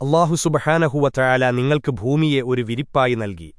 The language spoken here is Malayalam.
അള്ളാഹു സുബഹാനഹുവ ചായാല നിങ്ങൾക്ക് ഭൂമിയെ ഒരു വിരിപ്പായി നൽകി.